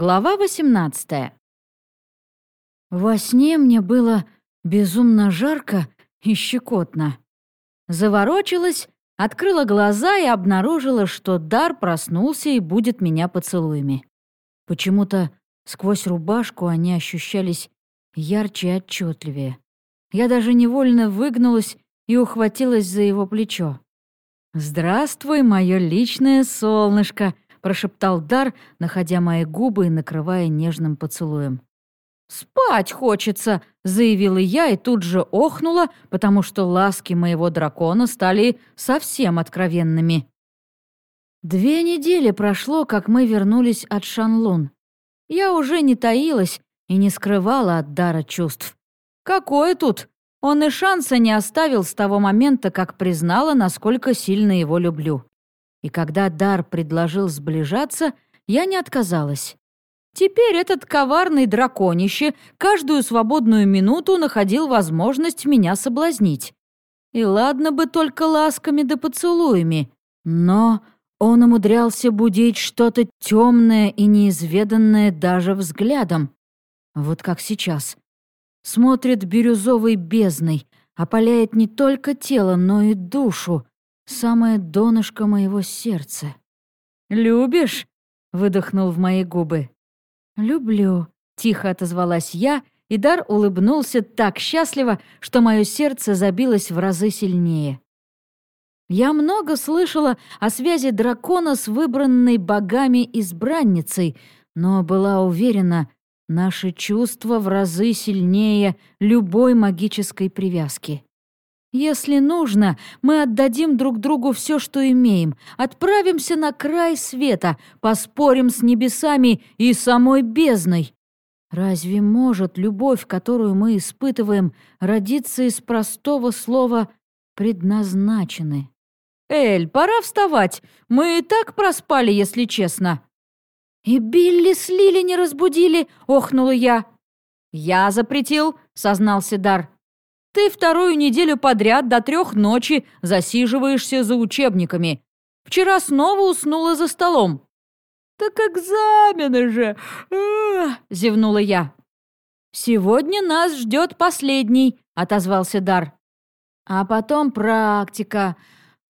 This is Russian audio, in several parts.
Глава 18 Во сне мне было безумно жарко и щекотно. Заворочилась, открыла глаза и обнаружила, что Дар проснулся и будет меня поцелуями. Почему-то сквозь рубашку они ощущались ярче и отчетливее. Я даже невольно выгнулась и ухватилась за его плечо. «Здравствуй, мое личное солнышко!» — прошептал Дар, находя мои губы и накрывая нежным поцелуем. «Спать хочется!» — заявила я и тут же охнула, потому что ласки моего дракона стали совсем откровенными. Две недели прошло, как мы вернулись от Шанлун. Я уже не таилась и не скрывала от Дара чувств. Какое тут? Он и шанса не оставил с того момента, как признала, насколько сильно его люблю. И когда Дар предложил сближаться, я не отказалась. Теперь этот коварный драконище каждую свободную минуту находил возможность меня соблазнить. И ладно бы только ласками да поцелуями, но он умудрялся будить что-то темное и неизведанное даже взглядом. Вот как сейчас. Смотрит бирюзовой бездной, опаляет не только тело, но и душу, самое донышко моего сердца. «Любишь?» — выдохнул в мои губы. «Люблю», — тихо отозвалась я, и Дар улыбнулся так счастливо, что мое сердце забилось в разы сильнее. Я много слышала о связи дракона с выбранной богами избранницей, но была уверена, наши чувства в разы сильнее любой магической привязки. Если нужно, мы отдадим друг другу все, что имеем, отправимся на край света, поспорим с небесами и самой бездной. Разве может любовь, которую мы испытываем, родиться из простого слова «предназначены»? «Эль, пора вставать. Мы и так проспали, если честно». «И Билли с Лили не разбудили», — охнула я. «Я запретил», — сознался Дар. Ты вторую неделю подряд до трех ночи засиживаешься за учебниками. Вчера снова уснула за столом». «Так экзамены же!» — зевнула я. «Сегодня нас ждет последний», — отозвался Дар. «А потом практика.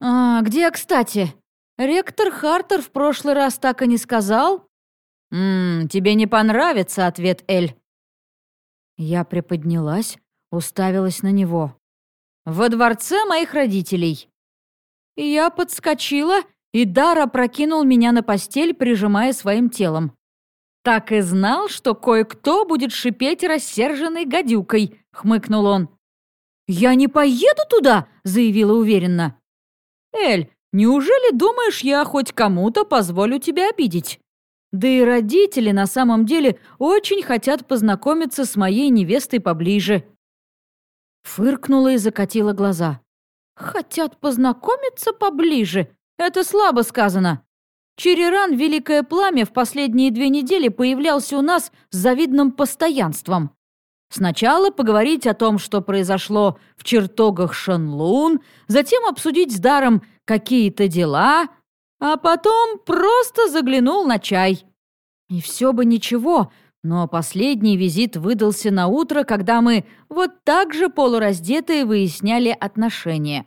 А, где, кстати? Ректор Хартер в прошлый раз так и не сказал?» «Ммм, тебе не понравится ответ Эль». Я приподнялась, уставилась на него. «Во дворце моих родителей». Я подскочила, и Дара прокинул меня на постель, прижимая своим телом. «Так и знал, что кое-кто будет шипеть рассерженной гадюкой», — хмыкнул он. «Я не поеду туда», — заявила уверенно. «Эль, неужели думаешь, я хоть кому-то позволю тебя обидеть?» Да и родители на самом деле очень хотят познакомиться с моей невестой поближе. Фыркнула и закатила глаза. «Хотят познакомиться поближе? Это слабо сказано. Череран Великое Пламя в последние две недели появлялся у нас с завидным постоянством. Сначала поговорить о том, что произошло в чертогах Шанлун, затем обсудить с Даром какие-то дела, а потом просто заглянул на чай. И все бы ничего, но последний визит выдался на утро, когда мы вот так же полураздетые выясняли отношения.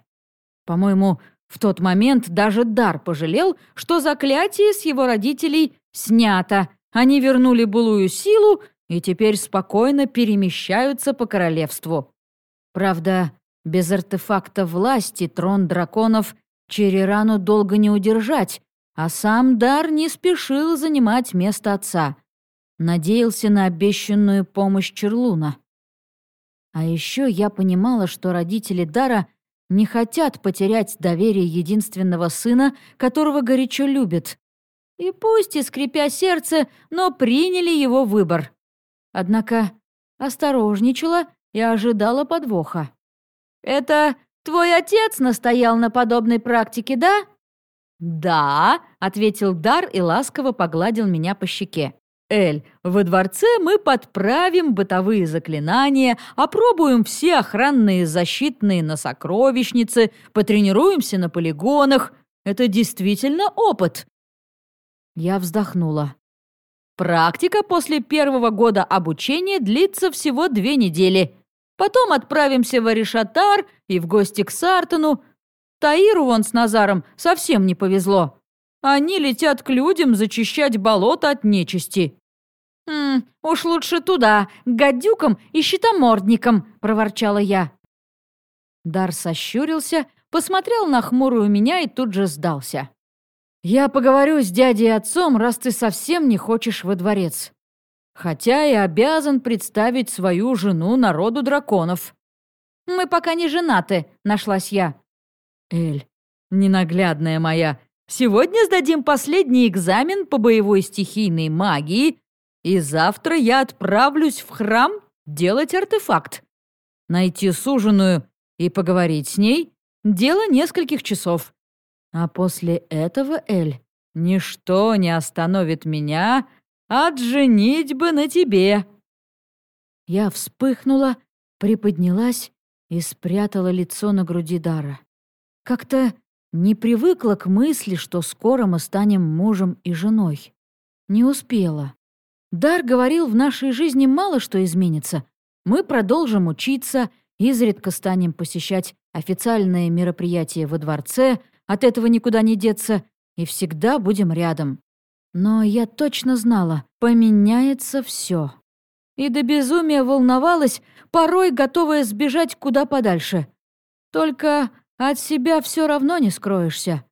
По-моему, в тот момент даже Дар пожалел, что заклятие с его родителей снято. Они вернули былую силу и теперь спокойно перемещаются по королевству. Правда, без артефакта власти трон драконов Черерану долго не удержать, а сам Дар не спешил занимать место отца надеялся на обещанную помощь Черлуна. А еще я понимала, что родители Дара не хотят потерять доверие единственного сына, которого горячо любят. И пусть и скрипя сердце, но приняли его выбор. Однако осторожничала и ожидала подвоха. «Это твой отец настоял на подобной практике, да?» «Да», — ответил Дар и ласково погладил меня по щеке. Эль, во дворце мы подправим бытовые заклинания, опробуем все охранные защитные на сокровищнице, потренируемся на полигонах. Это действительно опыт. Я вздохнула. Практика после первого года обучения длится всего две недели. Потом отправимся в Аришатар и в гости к Сартану. Таиру вон с Назаром совсем не повезло. Они летят к людям зачищать болото от нечисти». «М уж лучше туда, к гадюкам и щитомордникам», — проворчала я. Дар сощурился, посмотрел на хмурую меня и тут же сдался. «Я поговорю с дядей и отцом, раз ты совсем не хочешь во дворец. Хотя и обязан представить свою жену народу драконов». «Мы пока не женаты», — нашлась я. «Эль, ненаглядная моя, сегодня сдадим последний экзамен по боевой стихийной магии, и завтра я отправлюсь в храм делать артефакт. Найти суженую и поговорить с ней — дело нескольких часов. А после этого, Эль, ничто не остановит меня от женитьбы на тебе». Я вспыхнула, приподнялась и спрятала лицо на груди Дара. Как-то не привыкла к мысли, что скоро мы станем мужем и женой. Не успела. Дар говорил, в нашей жизни мало что изменится. Мы продолжим учиться, изредка станем посещать официальные мероприятия во дворце, от этого никуда не деться, и всегда будем рядом. Но я точно знала, поменяется все. И до безумия волновалась, порой готовая сбежать куда подальше. Только от себя все равно не скроешься.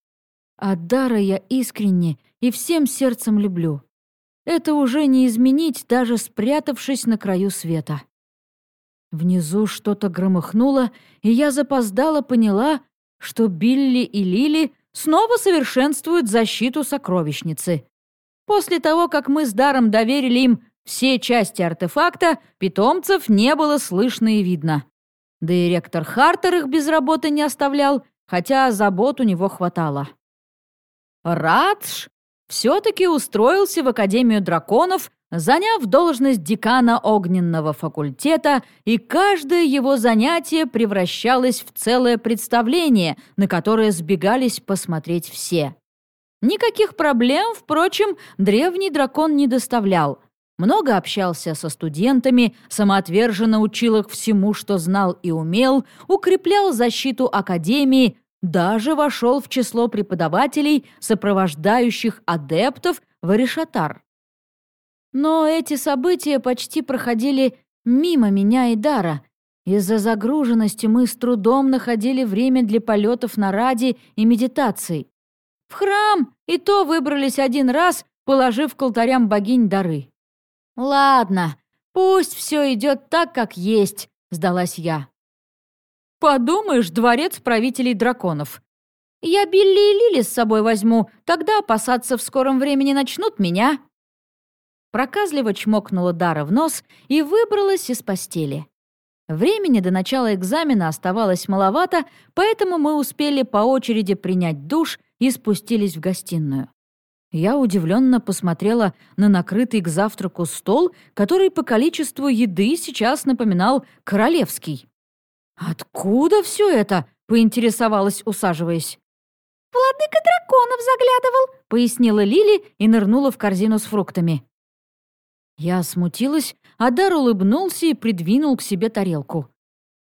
От дара я искренне и всем сердцем люблю. Это уже не изменить, даже спрятавшись на краю света. Внизу что-то громыхнуло, и я запоздала поняла, что Билли и Лили снова совершенствуют защиту сокровищницы. После того, как мы с Даром доверили им все части артефакта, питомцев не было слышно и видно. Да и ректор Хартер их без работы не оставлял, хотя забот у него хватало. Радж все-таки устроился в Академию драконов заняв должность декана огненного факультета, и каждое его занятие превращалось в целое представление, на которое сбегались посмотреть все. Никаких проблем, впрочем, древний дракон не доставлял. Много общался со студентами, самоотверженно учил их всему, что знал и умел, укреплял защиту Академии, даже вошел в число преподавателей, сопровождающих адептов в Аришатар. Но эти события почти проходили мимо меня и Дара. Из-за загруженности мы с трудом находили время для полетов на ради и медитаций. В храм и то выбрались один раз, положив к алтарям богинь дары. «Ладно, пусть все идет так, как есть», — сдалась я. «Подумаешь, дворец правителей драконов. Я Билли и Лили с собой возьму, тогда опасаться в скором времени начнут меня». Проказливо чмокнула Дара в нос и выбралась из постели. Времени до начала экзамена оставалось маловато, поэтому мы успели по очереди принять душ и спустились в гостиную. Я удивленно посмотрела на накрытый к завтраку стол, который по количеству еды сейчас напоминал королевский. «Откуда все это?» — поинтересовалась, усаживаясь. «Владыка драконов заглядывал», — пояснила Лили и нырнула в корзину с фруктами. Я смутилась, а Дар улыбнулся и придвинул к себе тарелку.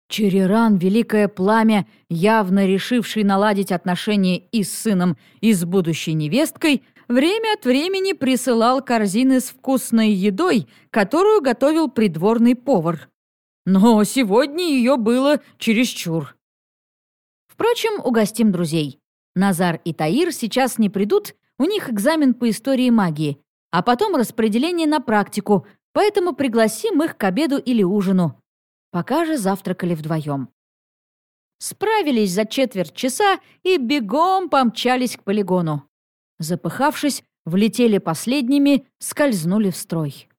Череран, великое пламя, явно решивший наладить отношения и с сыном, и с будущей невесткой, время от времени присылал корзины с вкусной едой, которую готовил придворный повар. Но сегодня ее было чересчур. Впрочем, угостим друзей. Назар и Таир сейчас не придут, у них экзамен по истории магии, а потом распределение на практику, поэтому пригласим их к обеду или ужину. Пока же завтракали вдвоем. Справились за четверть часа и бегом помчались к полигону. Запыхавшись, влетели последними, скользнули в строй.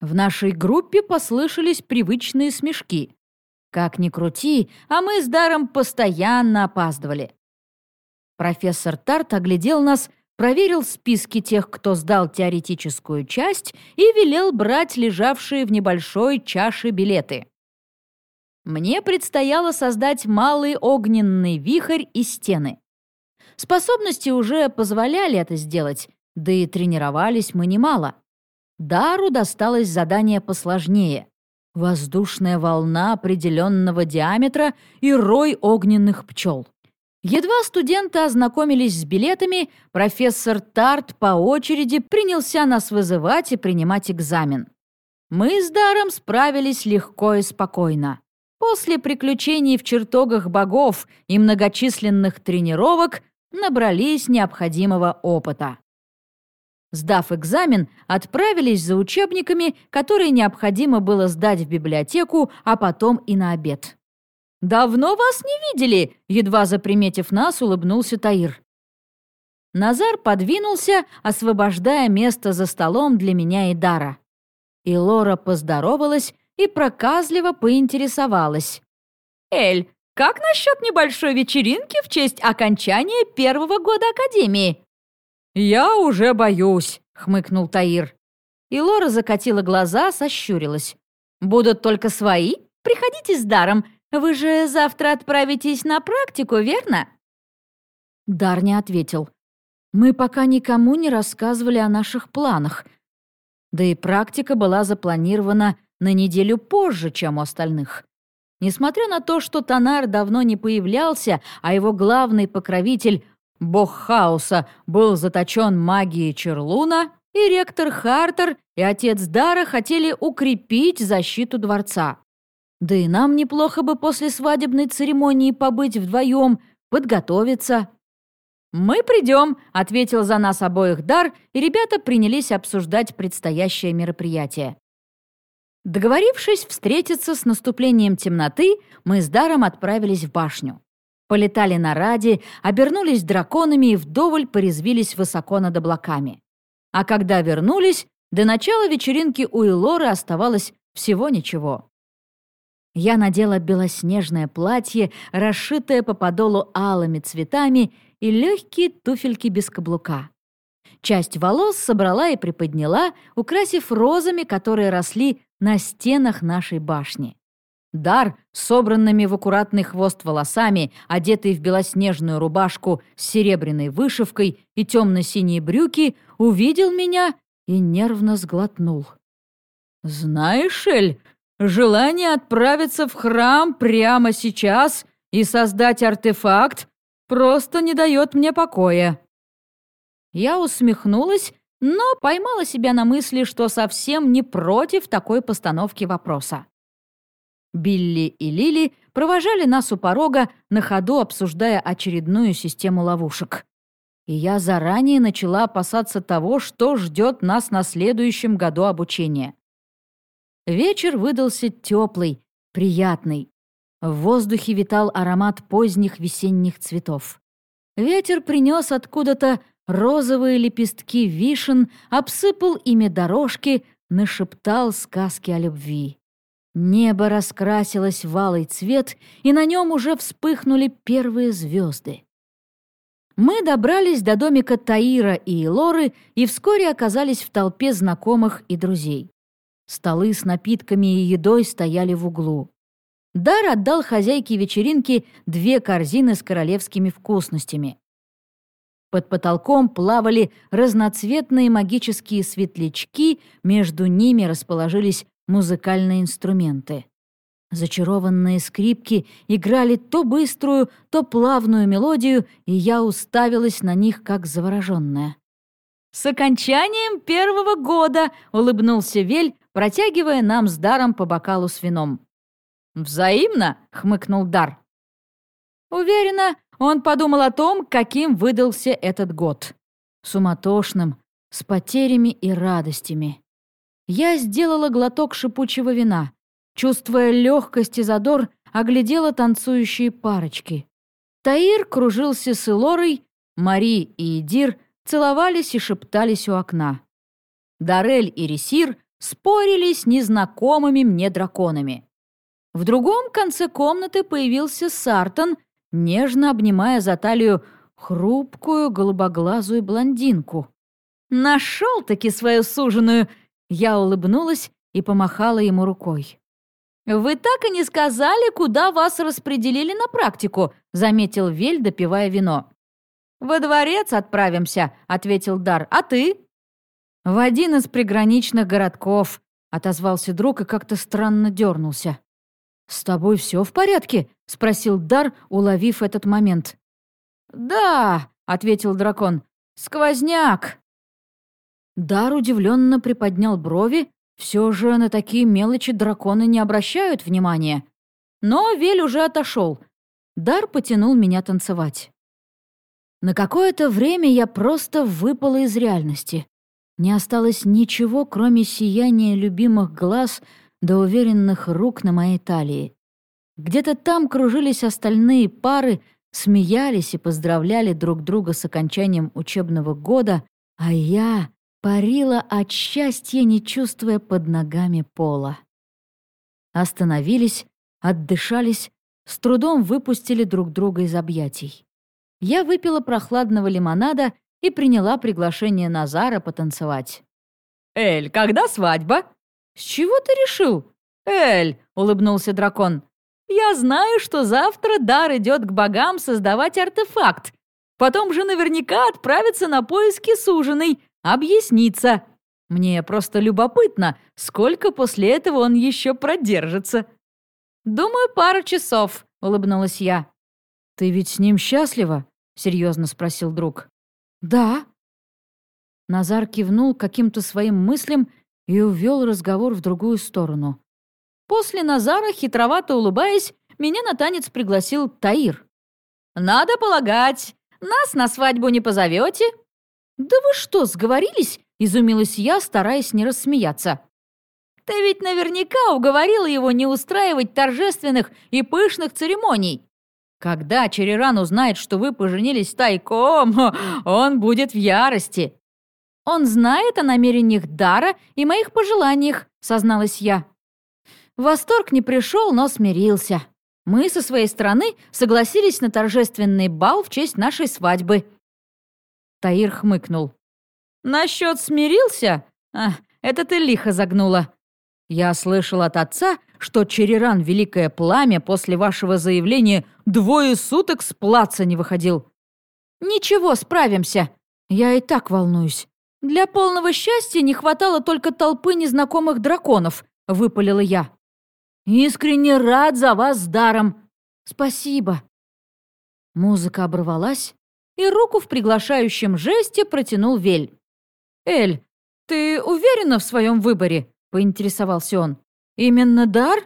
В нашей группе послышались привычные смешки. Как ни крути, а мы с Даром постоянно опаздывали. Профессор Тарт оглядел нас проверил списки тех, кто сдал теоретическую часть, и велел брать лежавшие в небольшой чаше билеты. Мне предстояло создать малый огненный вихрь и стены. Способности уже позволяли это сделать, да и тренировались мы немало. Дару досталось задание посложнее. Воздушная волна определенного диаметра и рой огненных пчел. Едва студенты ознакомились с билетами, профессор Тарт по очереди принялся нас вызывать и принимать экзамен. Мы с Даром справились легко и спокойно. После приключений в чертогах богов и многочисленных тренировок набрались необходимого опыта. Сдав экзамен, отправились за учебниками, которые необходимо было сдать в библиотеку, а потом и на обед. «Давно вас не видели!» — едва заприметив нас, улыбнулся Таир. Назар подвинулся, освобождая место за столом для меня и Дара. И Лора поздоровалась и проказливо поинтересовалась. «Эль, как насчет небольшой вечеринки в честь окончания первого года Академии?» «Я уже боюсь», — хмыкнул Таир. И Лора закатила глаза, сощурилась. «Будут только свои? Приходите с даром, вы же завтра отправитесь на практику, верно?» Дар не ответил. «Мы пока никому не рассказывали о наших планах. Да и практика была запланирована на неделю позже, чем у остальных. Несмотря на то, что Танар давно не появлялся, а его главный покровитель, бог хаоса, был заточен магией Черлуна, и ректор Хартер, и отец Дара хотели укрепить защиту дворца. Да и нам неплохо бы после свадебной церемонии побыть вдвоем, подготовиться. «Мы придем», — ответил за нас обоих Дар, и ребята принялись обсуждать предстоящее мероприятие. Договорившись встретиться с наступлением темноты, мы с Даром отправились в башню. Полетали на ради, обернулись драконами и вдоволь порезвились высоко над облаками. А когда вернулись, до начала вечеринки у Элоры оставалось всего ничего. Я надела белоснежное платье, расшитое по подолу алыми цветами и легкие туфельки без каблука. Часть волос собрала и приподняла, украсив розами, которые росли на стенах нашей башни. Дар, собранными в аккуратный хвост волосами, одетый в белоснежную рубашку с серебряной вышивкой и темно-синие брюки, увидел меня и нервно сглотнул. «Знаешь, Эль, Желание отправиться в храм прямо сейчас и создать артефакт просто не дает мне покоя». Я усмехнулась, но поймала себя на мысли, что совсем не против такой постановки вопроса. Билли и Лили провожали нас у порога, на ходу обсуждая очередную систему ловушек. И я заранее начала опасаться того, что ждет нас на следующем году обучения. Вечер выдался теплый, приятный. В воздухе витал аромат поздних весенних цветов. Ветер принес откуда-то розовые лепестки вишен, обсыпал ими дорожки, нашептал сказки о любви. Небо раскрасилось в алый цвет, и на нем уже вспыхнули первые звезды. Мы добрались до домика Таира и Лоры и вскоре оказались в толпе знакомых и друзей. Столы с напитками и едой стояли в углу. Дар отдал хозяйке вечеринки две корзины с королевскими вкусностями. Под потолком плавали разноцветные магические светлячки, между ними расположились музыкальные инструменты. Зачарованные скрипки играли то быструю, то плавную мелодию, и я уставилась на них, как завороженная. «С окончанием первого года!» — улыбнулся Вель, протягивая нам с Даром по бокалу с вином. «Взаимно?» — хмыкнул Дар. Уверена, он подумал о том, каким выдался этот год. Суматошным, с потерями и радостями. Я сделала глоток шипучего вина. Чувствуя легкость и задор, оглядела танцующие парочки. Таир кружился с Элорой, Мари и Идир целовались и шептались у окна. Дарель и Ресир спорили с незнакомыми мне драконами. В другом конце комнаты появился Сартон, нежно обнимая за талию хрупкую голубоглазую блондинку. «Нашел-таки свою суженую!» Я улыбнулась и помахала ему рукой. «Вы так и не сказали, куда вас распределили на практику», заметил Вель, допивая вино. «Во дворец отправимся», — ответил Дар. «А ты?» В один из приграничных городков», — отозвался друг и как-то странно дернулся. «С тобой все в порядке?» — спросил Дар, уловив этот момент. «Да», — ответил дракон, — «сквозняк». Дар удивленно приподнял брови, все же на такие мелочи драконы не обращают внимания. Но Вель уже отошел. Дар потянул меня танцевать. На какое-то время я просто выпала из реальности. Не осталось ничего, кроме сияния любимых глаз до уверенных рук на моей талии. Где-то там кружились остальные пары, смеялись и поздравляли друг друга с окончанием учебного года, а я парила от счастья, не чувствуя под ногами пола. Остановились, отдышались, с трудом выпустили друг друга из объятий. Я выпила прохладного лимонада и приняла приглашение Назара потанцевать. «Эль, когда свадьба?» «С чего ты решил?» «Эль», — улыбнулся дракон, «я знаю, что завтра Дар идет к богам создавать артефакт. Потом же наверняка отправится на поиски суженой, объясниться. Мне просто любопытно, сколько после этого он еще продержится». «Думаю, пару часов», — улыбнулась я. «Ты ведь с ним счастлива?» — серьезно спросил друг. «Да». Назар кивнул каким-то своим мыслям и увел разговор в другую сторону. После Назара, хитровато улыбаясь, меня на танец пригласил Таир. «Надо полагать, нас на свадьбу не позовете?» «Да вы что, сговорились?» — изумилась я, стараясь не рассмеяться. Ты ведь наверняка уговорила его не устраивать торжественных и пышных церемоний. Когда Череран узнает, что вы поженились тайком, он будет в ярости. Он знает о намерениях Дара и моих пожеланиях, созналась я. Восторг не пришел, но смирился. Мы со своей стороны согласились на торжественный бал в честь нашей свадьбы. Таир хмыкнул. «Насчет смирился? А, это ты лихо загнула. Я слышал от отца, что Череран Великое Пламя после вашего заявления двое суток с плаца не выходил. Ничего, справимся. Я и так волнуюсь. Для полного счастья не хватало только толпы незнакомых драконов, выпалила я. Искренне рад за вас с даром. Спасибо. Музыка оборвалась, и руку в приглашающем жесте протянул Вель. «Эль, ты уверена в своем выборе?» — поинтересовался он. «Именно дар?»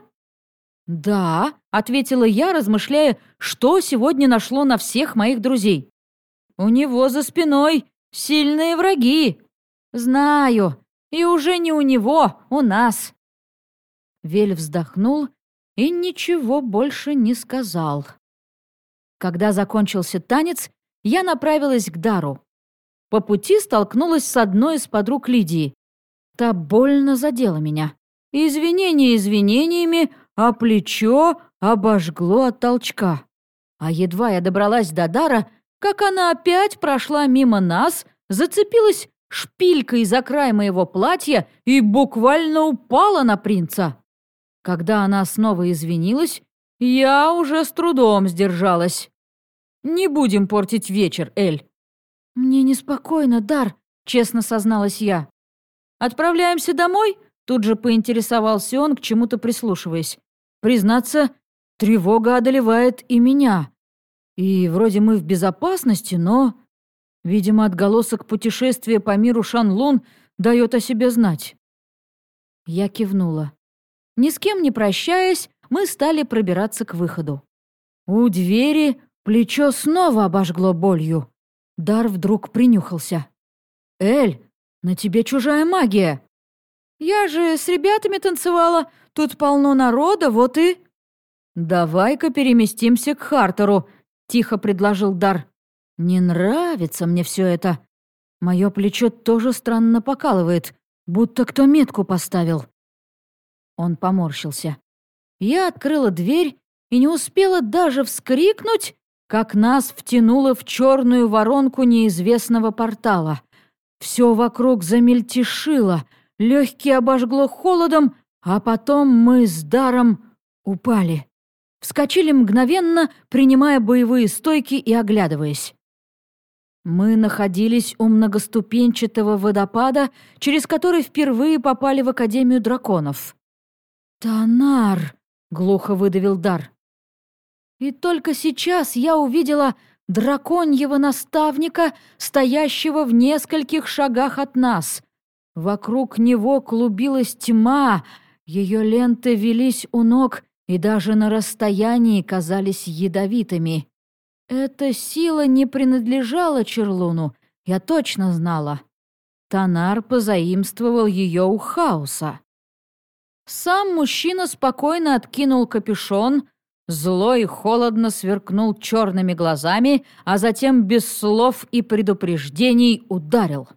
«Да», — ответила я, размышляя, что сегодня нашло на всех моих друзей. «У него за спиной сильные враги». «Знаю. И уже не у него, у нас». Вель вздохнул и ничего больше не сказал. Когда закончился танец, я направилась к Дару. По пути столкнулась с одной из подруг Лидии. Та больно задела меня. Извинения извинениями, а плечо обожгло от толчка. А едва я добралась до Дара, как она опять прошла мимо нас, зацепилась шпилькой за край моего платья и буквально упала на принца. Когда она снова извинилась, я уже с трудом сдержалась. «Не будем портить вечер, Эль». «Мне неспокойно, Дар», — честно созналась я. «Отправляемся домой?» Тут же поинтересовался он, к чему-то прислушиваясь. «Признаться, тревога одолевает и меня. И вроде мы в безопасности, но...» Видимо, отголосок путешествия по миру Шанлун дает о себе знать. Я кивнула. Ни с кем не прощаясь, мы стали пробираться к выходу. У двери плечо снова обожгло болью. Дар вдруг принюхался. «Эль, на тебе чужая магия!» «Я же с ребятами танцевала, тут полно народа, вот и...» «Давай-ка переместимся к Хартеру», — тихо предложил Дар. «Не нравится мне все это. Мое плечо тоже странно покалывает, будто кто метку поставил». Он поморщился. Я открыла дверь и не успела даже вскрикнуть, как нас втянуло в черную воронку неизвестного портала. Все вокруг замельтешило, легкие обожгло холодом, а потом мы с даром упали. Вскочили мгновенно, принимая боевые стойки и оглядываясь. Мы находились у многоступенчатого водопада, через который впервые попали в Академию драконов. «Танар!» — глухо выдавил Дар. И только сейчас я увидела драконьего наставника, стоящего в нескольких шагах от нас. Вокруг него клубилась тьма, ее ленты велись у ног и даже на расстоянии казались ядовитыми. Эта сила не принадлежала Черлуну, я точно знала. Танар позаимствовал ее у хаоса. Сам мужчина спокойно откинул капюшон, зло и холодно сверкнул черными глазами, а затем без слов и предупреждений ударил.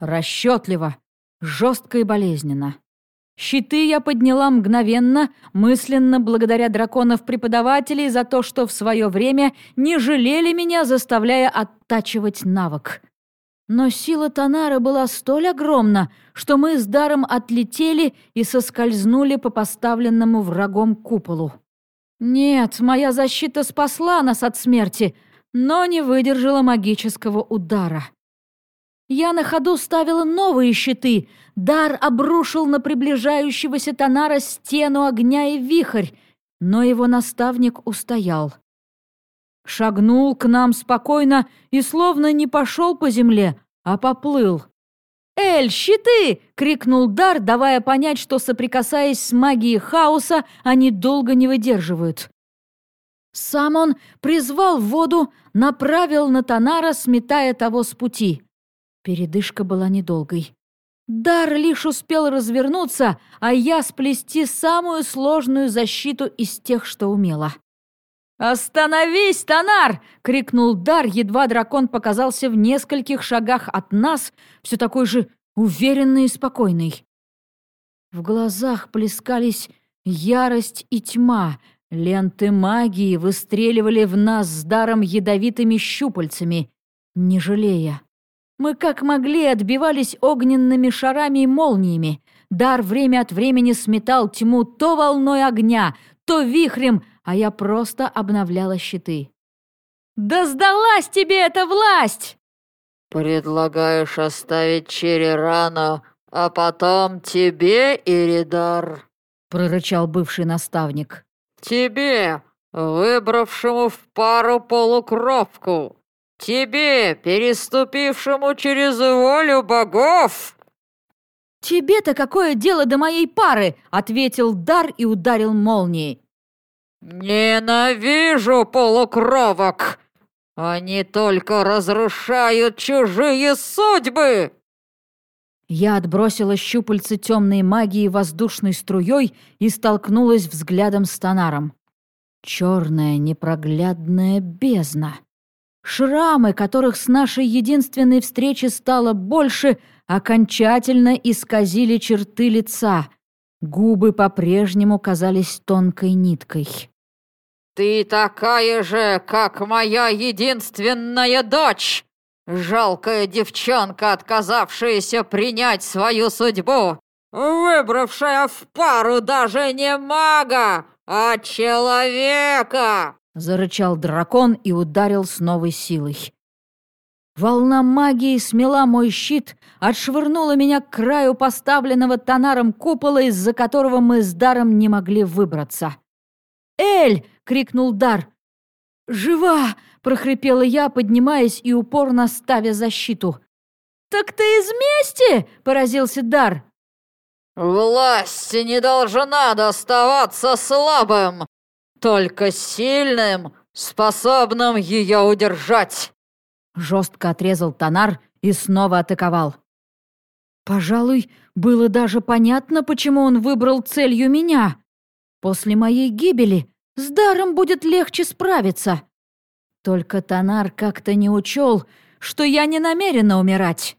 Расчетливо, жестко и болезненно. Щиты я подняла мгновенно, мысленно благодаря драконов-преподавателей за то, что в свое время не жалели меня, заставляя оттачивать навык. Но сила Танара была столь огромна, что мы с даром отлетели и соскользнули по поставленному врагом куполу. Нет, моя защита спасла нас от смерти, но не выдержала магического удара. Я на ходу ставила новые щиты. Дар обрушил на приближающегося Танара стену огня и вихрь, но его наставник устоял. Шагнул к нам спокойно и словно не пошел по земле, а поплыл. «Эль, щиты!» — крикнул Дар, давая понять, что, соприкасаясь с магией хаоса, они долго не выдерживают. Сам он призвал воду, направил на Танара, сметая того с пути. Передышка была недолгой. Дар лишь успел развернуться, а я сплести самую сложную защиту из тех, что умела. «Остановись, Танар!» — крикнул Дар, едва дракон показался в нескольких шагах от нас, все такой же уверенный и спокойный. В глазах плескались ярость и тьма, ленты магии выстреливали в нас с Даром ядовитыми щупальцами, не жалея. Мы как могли отбивались огненными шарами и молниями. Дар время от времени сметал тьму то волной огня, то вихрем, а я просто обновляла щиты. «Да сдалась тебе эта власть!» «Предлагаешь оставить Черерану, а потом тебе, Иридар?» — прорычал бывший наставник. «Тебе, выбравшему в пару полукровку!» Тебе, переступившему через волю богов!» «Тебе-то какое дело до моей пары?» — ответил Дар и ударил молнией. «Ненавижу полукровок! Они только разрушают чужие судьбы!» Я отбросила щупальцы темной магии воздушной струей и столкнулась взглядом с Тонаром. Черная непроглядная бездна. Шрамы, которых с нашей единственной встречи стало больше, окончательно исказили черты лица. Губы по-прежнему казались тонкой ниткой. «Ты такая же, как моя единственная дочь! Жалкая девчонка, отказавшаяся принять свою судьбу, выбравшая в пару даже не мага, а человека!» Зарычал дракон и ударил с новой силой. Волна магии смела мой щит, отшвырнула меня к краю поставленного тонаром купола, из-за которого мы с Даром не могли выбраться. «Эль!» — крикнул Дар. «Жива!» — прохрипела я, поднимаясь и упорно ставя защиту. «Так ты из мести?» — поразился Дар. «Власть не должна доставаться слабым!» только сильным, способным ее удержать!» Жестко отрезал Тонар и снова атаковал. Пожалуй, было даже понятно, почему он выбрал целью меня. После моей гибели с даром будет легче справиться. Только Тонар как-то не учел, что я не намерена умирать.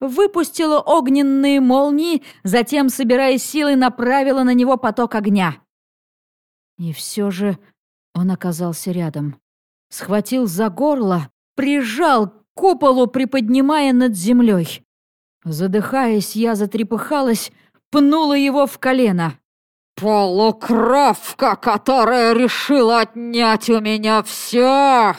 Выпустила огненные молнии, затем, собирая силы, направила на него поток огня. И все же он оказался рядом. Схватил за горло, прижал к куполу, приподнимая над землей. Задыхаясь, я затрепыхалась, пнула его в колено. «Полукровка, которая решила отнять у меня все!»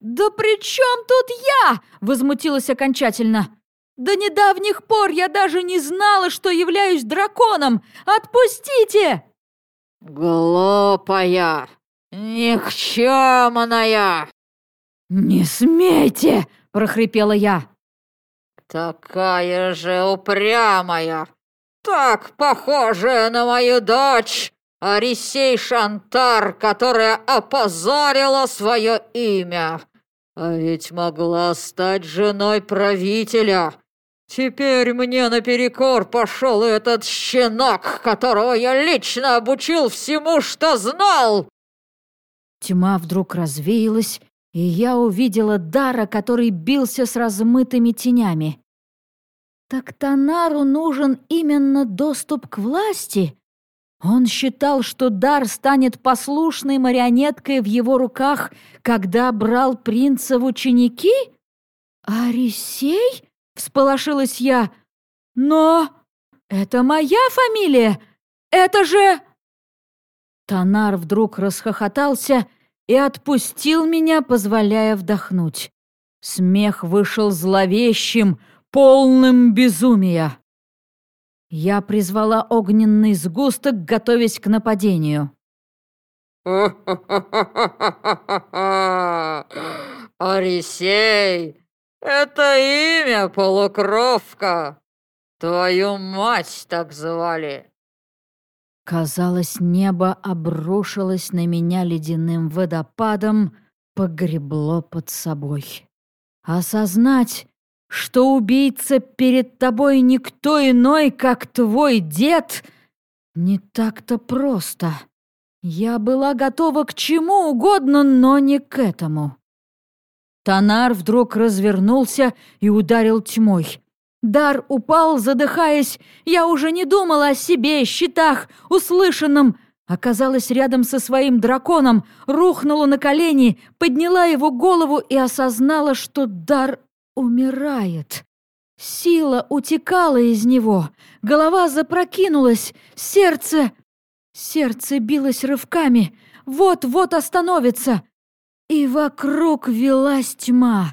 «Да при чем тут я?» — возмутилась окончательно. «До недавних пор я даже не знала, что являюсь драконом! Отпустите!» «Глупая! Никчемная!» «Не смейте!» — прохрипела я. «Такая же упрямая! Так похожая на мою дочь, Арисей Шантар, которая опозорила свое имя! А ведь могла стать женой правителя!» Теперь мне наперекор пошел этот щенок, которого я лично обучил всему, что знал!» Тьма вдруг развеялась, и я увидела Дара, который бился с размытыми тенями. Так Танару нужен именно доступ к власти? Он считал, что Дар станет послушной марионеткой в его руках, когда брал принца в ученики? Арисей? Всполошилась я. Но это моя фамилия! Это же... Танар вдруг расхохотался и отпустил меня, позволяя вдохнуть. Смех вышел зловещим, полным безумия. Я призвала огненный сгусток, готовясь к нападению. Арисей, это имя полукровка. Твою мать так звали. Казалось, небо обрушилось на меня ледяным водопадом, погребло под собой. Осознать, что убийца перед тобой никто иной, как твой дед, не так-то просто. Я была готова к чему угодно, но не к этому. Танар вдруг развернулся и ударил тьмой. Дар упал, задыхаясь. Я уже не думала о себе, щитах, услышанном. Оказалась рядом со своим драконом, рухнула на колени, подняла его голову и осознала, что Дар умирает. Сила утекала из него, голова запрокинулась, сердце... Сердце билось рывками, вот-вот остановится. И вокруг велась тьма.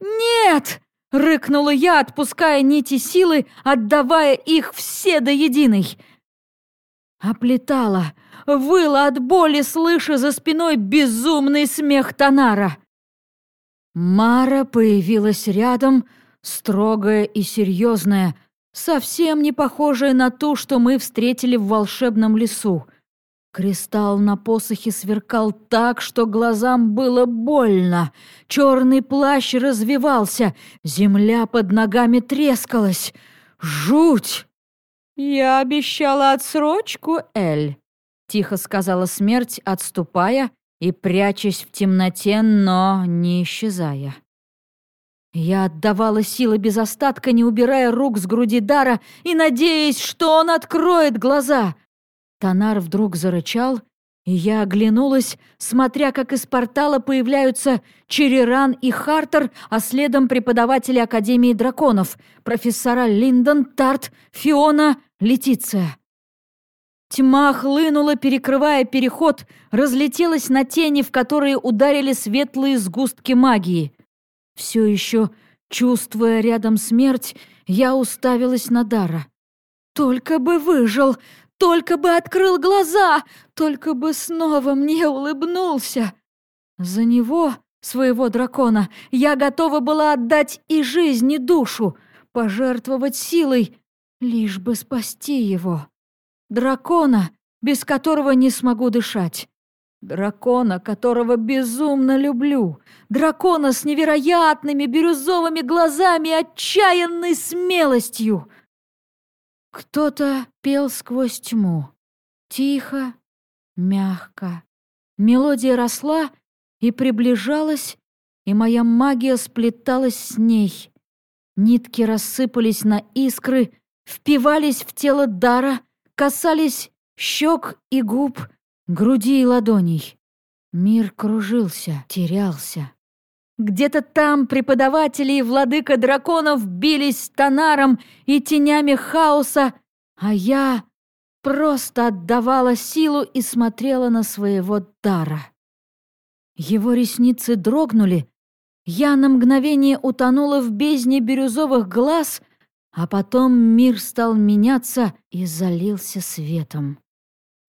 «Нет!» Рыкнула я, отпуская нити силы, отдавая их все до единой. Оплетала, выла от боли, слыша за спиной безумный смех Танара. Мара появилась рядом, строгая и серьезная, совсем не похожая на ту, что мы встретили в волшебном лесу. Кристалл на посохе сверкал так, что глазам было больно. Черный плащ развивался, земля под ногами трескалась. Жуть! «Я обещала отсрочку, Эль», — тихо сказала смерть, отступая и прячась в темноте, но не исчезая. Я отдавала силы без остатка, не убирая рук с груди Дара и надеясь, что он откроет глаза — Танар вдруг зарычал, и я оглянулась, смотря, как из портала появляются Череран и Хартер, а следом преподаватели Академии драконов, профессора Линдон, Тарт, Фиона, Летиция. Тьма хлынула, перекрывая переход, разлетелась на тени, в которые ударили светлые сгустки магии. Все еще, чувствуя рядом смерть, я уставилась на Дара. «Только бы выжил! Только бы открыл глаза, только бы снова мне улыбнулся. За него, своего дракона, я готова была отдать и жизнь, и душу, пожертвовать силой, лишь бы спасти его. Дракона, без которого не смогу дышать. Дракона, которого безумно люблю. Дракона с невероятными бирюзовыми глазами и отчаянной смелостью. Кто-то пел сквозь тьму. Тихо, мягко. Мелодия росла и приближалась, и моя магия сплеталась с ней. Нитки рассыпались на искры, впивались в тело дара, касались щек и губ, груди и ладоней. Мир кружился, терялся. Где-то там преподаватели и владыка драконов бились тонаром и тенями хаоса, а я просто отдавала силу и смотрела на своего дара. Его ресницы дрогнули, Я на мгновение утонула в бездне бирюзовых глаз, а потом мир стал меняться и залился светом.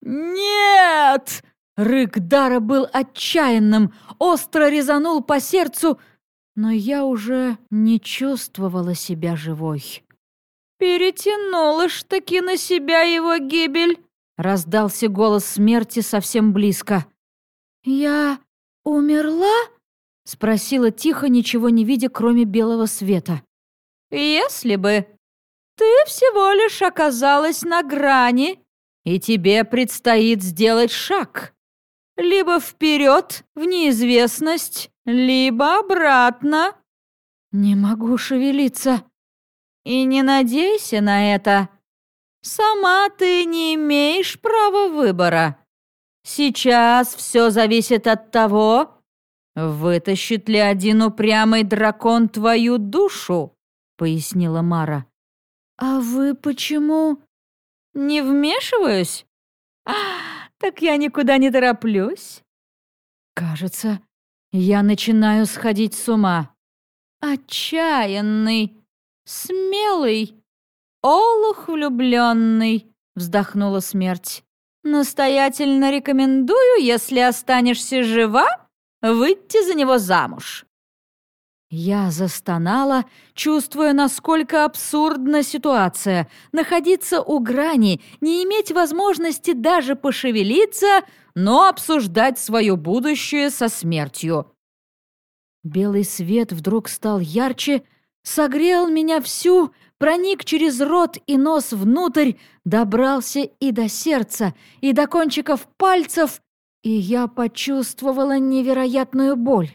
«Нет!» Рык Дара был отчаянным, остро резанул по сердцу, но я уже не чувствовала себя живой. «Перетянула ж таки на себя его гибель!» — раздался голос смерти совсем близко. «Я умерла?» — спросила тихо, ничего не видя, кроме белого света. «Если бы. Ты всего лишь оказалась на грани, и тебе предстоит сделать шаг. Либо вперед в неизвестность, либо обратно. Не могу шевелиться. И не надейся на это. Сама ты не имеешь права выбора. Сейчас все зависит от того, вытащит ли один упрямый дракон твою душу, пояснила Мара. А вы почему не вмешиваюсь? А, так я никуда не тороплюсь. Кажется, я начинаю сходить с ума. Отчаянный, смелый, олух влюбленный, вздохнула смерть. Настоятельно рекомендую, если останешься жива, выйти за него замуж. Я застонала, чувствуя, насколько абсурдна ситуация. Находиться у грани, не иметь возможности даже пошевелиться, но обсуждать свое будущее со смертью. Белый свет вдруг стал ярче, согрел меня всю, проник через рот и нос внутрь, добрался и до сердца, и до кончиков пальцев, и я почувствовала невероятную боль.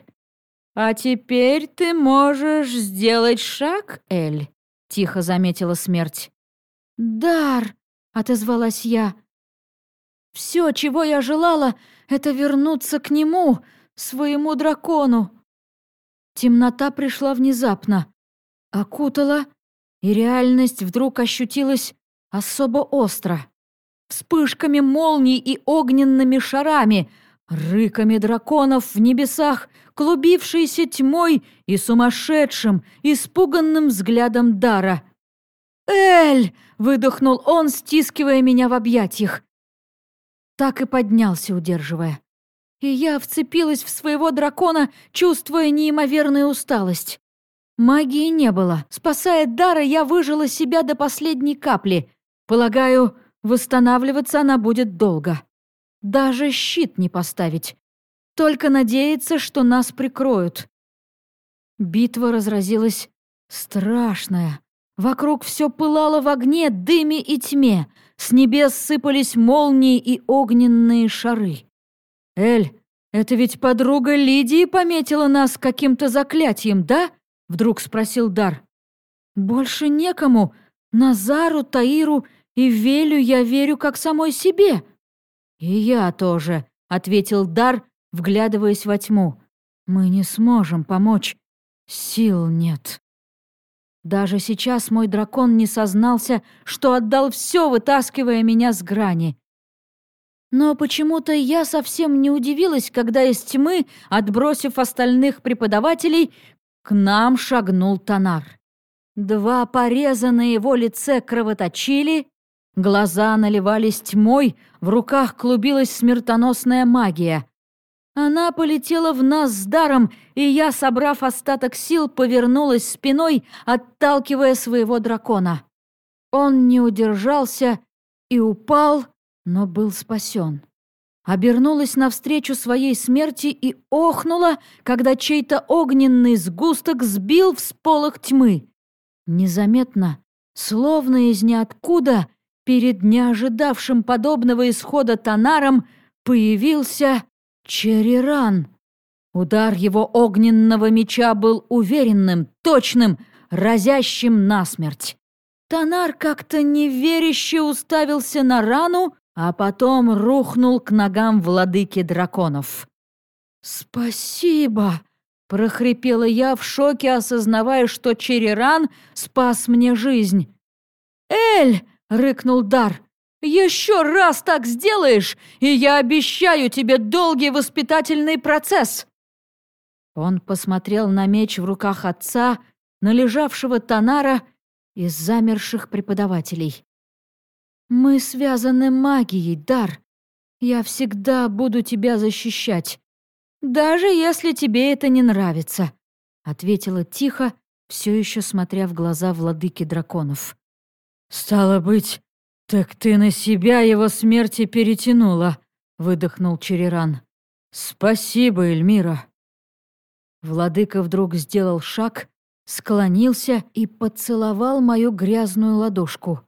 «А теперь ты можешь сделать шаг, Эль», — тихо заметила смерть. «Дар», — отозвалась я. «Все, чего я желала, это вернуться к нему, своему дракону». Темнота пришла внезапно, окутала, и реальность вдруг ощутилась особо остро. Вспышками молний и огненными шарами — Рыками драконов в небесах, клубившейся тьмой и сумасшедшим, испуганным взглядом Дара. «Эль!» — выдохнул он, стискивая меня в объятиях. Так и поднялся, удерживая. И я вцепилась в своего дракона, чувствуя неимоверную усталость. Магии не было. Спасая Дара, я выжила себя до последней капли. Полагаю, восстанавливаться она будет долго. Даже щит не поставить. Только надеяться, что нас прикроют. Битва разразилась страшная. Вокруг все пылало в огне, дыме и тьме. С небес сыпались молнии и огненные шары. «Эль, это ведь подруга Лидии пометила нас каким-то заклятием, да?» — вдруг спросил Дар. «Больше некому. Назару, Таиру и Велю я верю как самой себе», «И я тоже», — ответил Дар, вглядываясь во тьму. «Мы не сможем помочь. Сил нет». Даже сейчас мой дракон не сознался, что отдал все, вытаскивая меня с грани. Но почему-то я совсем не удивилась, когда из тьмы, отбросив остальных преподавателей, к нам шагнул Тонар. Два пореза на его лице кровоточили, Глаза наливались тьмой, в руках клубилась смертоносная магия. Она полетела в нас с даром, и я, собрав остаток сил, повернулась спиной, отталкивая своего дракона. Он не удержался и упал, но был спасен. Обернулась навстречу своей смерти и охнула, когда чей-то огненный сгусток сбил в сполох тьмы. Незаметно, словно из ниоткуда, Перед неожидавшим подобного исхода Танаром появился Череран. Удар его огненного меча был уверенным, точным, разящим насмерть. Танар как-то неверяще уставился на рану, а потом рухнул к ногам владыки драконов. «Спасибо!» — прохрипела я в шоке, осознавая, что Череран спас мне жизнь. «Эль!» — рыкнул Дар. «Еще раз так сделаешь, и я обещаю тебе долгий воспитательный процесс!» Он посмотрел на меч в руках отца, на лежавшего Танара и замерших преподавателей. «Мы связаны магией, Дар. Я всегда буду тебя защищать, даже если тебе это не нравится», — ответила тихо, все еще смотря в глаза владыки драконов. «Стало быть, так ты на себя его смерти перетянула», — выдохнул Череран. «Спасибо, Эльмира». Владыка вдруг сделал шаг, склонился и поцеловал мою грязную ладошку.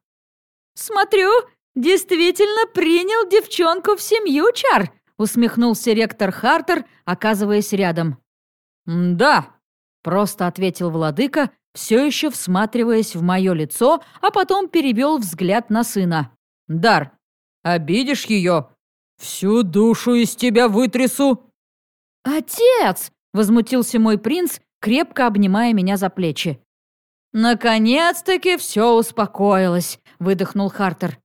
«Смотрю, действительно принял девчонку в семью, Чар!» усмехнулся ректор Хартер, оказываясь рядом. «Да», — просто ответил владыка, все еще всматриваясь в мое лицо, а потом перевел взгляд на сына. «Дар, обидишь ее? Всю душу из тебя вытрясу!» «Отец!» — возмутился мой принц, крепко обнимая меня за плечи. «Наконец-таки все успокоилось», — выдохнул Хартер.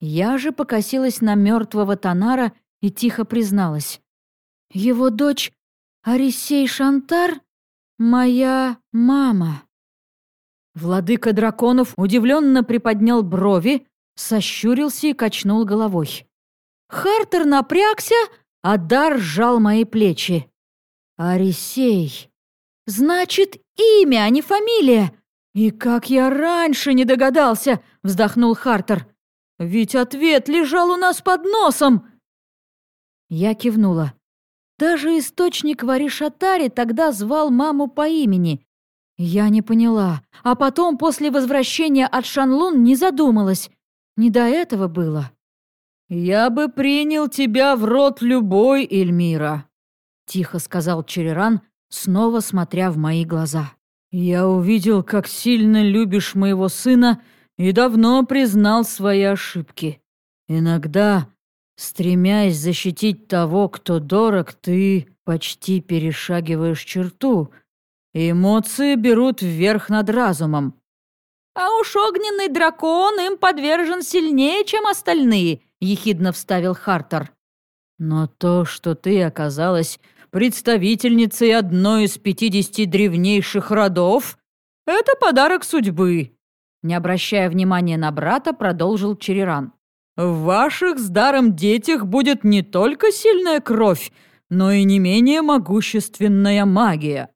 Я же покосилась на мертвого Танара и тихо призналась. «Его дочь Арисей Шантар — моя мама». Владыка драконов удивленно приподнял брови, сощурился и качнул головой. Хартер напрягся, а Дар сжал мои плечи. «Арисей. Значит, имя, а не фамилия. И как я раньше не догадался!» — вздохнул Хартер. «Ведь ответ лежал у нас под носом!» Я кивнула. Даже источник Варишатари тогда звал маму по имени. Я не поняла, а потом после возвращения от Шанлун не задумалась. Не до этого было. «Я бы принял тебя в рот любой, Эльмира», — тихо сказал Череран, снова смотря в мои глаза. «Я увидел, как сильно любишь моего сына и давно признал свои ошибки. Иногда, стремясь защитить того, кто дорог, ты почти перешагиваешь черту. Эмоции берут вверх над разумом». «А уж огненный дракон им подвержен сильнее, чем остальные», — ехидно вставил Хартер. «Но то, что ты оказалась представительницей одной из пятидесяти древнейших родов, это подарок судьбы», не обращая внимания на брата, продолжил Череран. «В ваших с даром детях будет не только сильная кровь, но и не менее могущественная магия».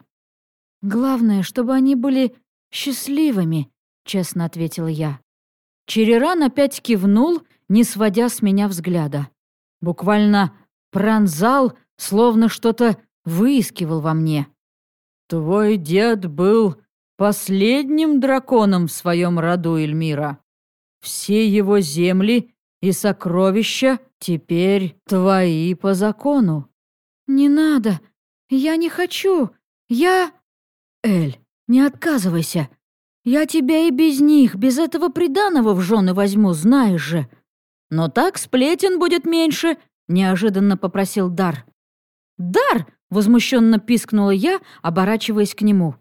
«Главное, чтобы они были счастливыми», — честно ответила я. Череран опять кивнул не сводя с меня взгляда. Буквально пронзал, словно что-то выискивал во мне. «Твой дед был последним драконом в своем роду Эльмира. Все его земли и сокровища теперь твои по закону». «Не надо, я не хочу, я...» «Эль, не отказывайся. Я тебя и без них, без этого приданого в жены возьму, знаешь же. «Но так сплетен будет меньше», — неожиданно попросил Дар. «Дар!» — возмущенно пискнула я, оборачиваясь к нему.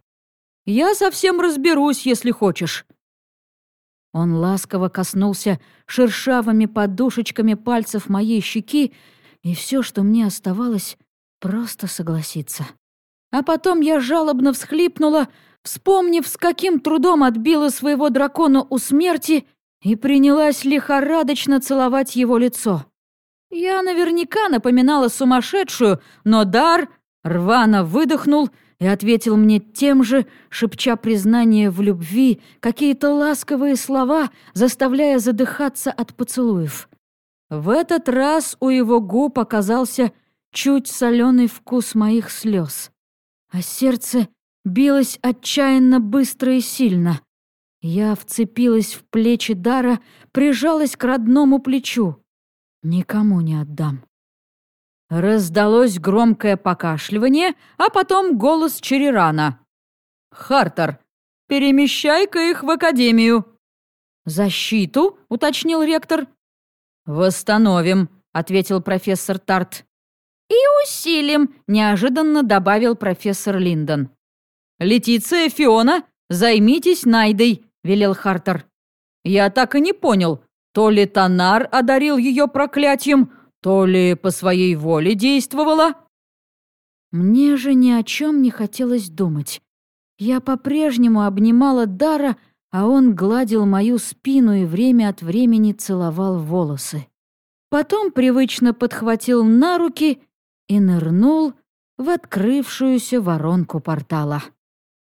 «Я совсем разберусь, если хочешь». Он ласково коснулся шершавыми подушечками пальцев моей щеки, и все, что мне оставалось, просто согласиться. А потом я жалобно всхлипнула, вспомнив, с каким трудом отбила своего дракона у смерти и принялась лихорадочно целовать его лицо. Я наверняка напоминала сумасшедшую, но Дар рвано выдохнул и ответил мне тем же, шепча признание в любви, какие-то ласковые слова, заставляя задыхаться от поцелуев. В этот раз у его губ оказался чуть соленый вкус моих слез, а сердце билось отчаянно быстро и сильно. Я вцепилась в плечи Дара, прижалась к родному плечу. Никому не отдам. Раздалось громкое покашливание, а потом голос Черерана. «Хартер, перемещай-ка их в академию!» «Защиту?» — уточнил ректор. «Восстановим», — ответил профессор Тарт. «И усилим», — неожиданно добавил профессор Линдон. «Летиция, Фиона, займитесь Найдой», — велел Хартер. «Я так и не понял, то ли Танар одарил ее проклятием, то ли по своей воле действовала». Мне же ни о чем не хотелось думать. Я по-прежнему обнимала Дара, а он гладил мою спину и время от времени целовал волосы. Потом привычно подхватил на руки и нырнул в открывшуюся воронку портала.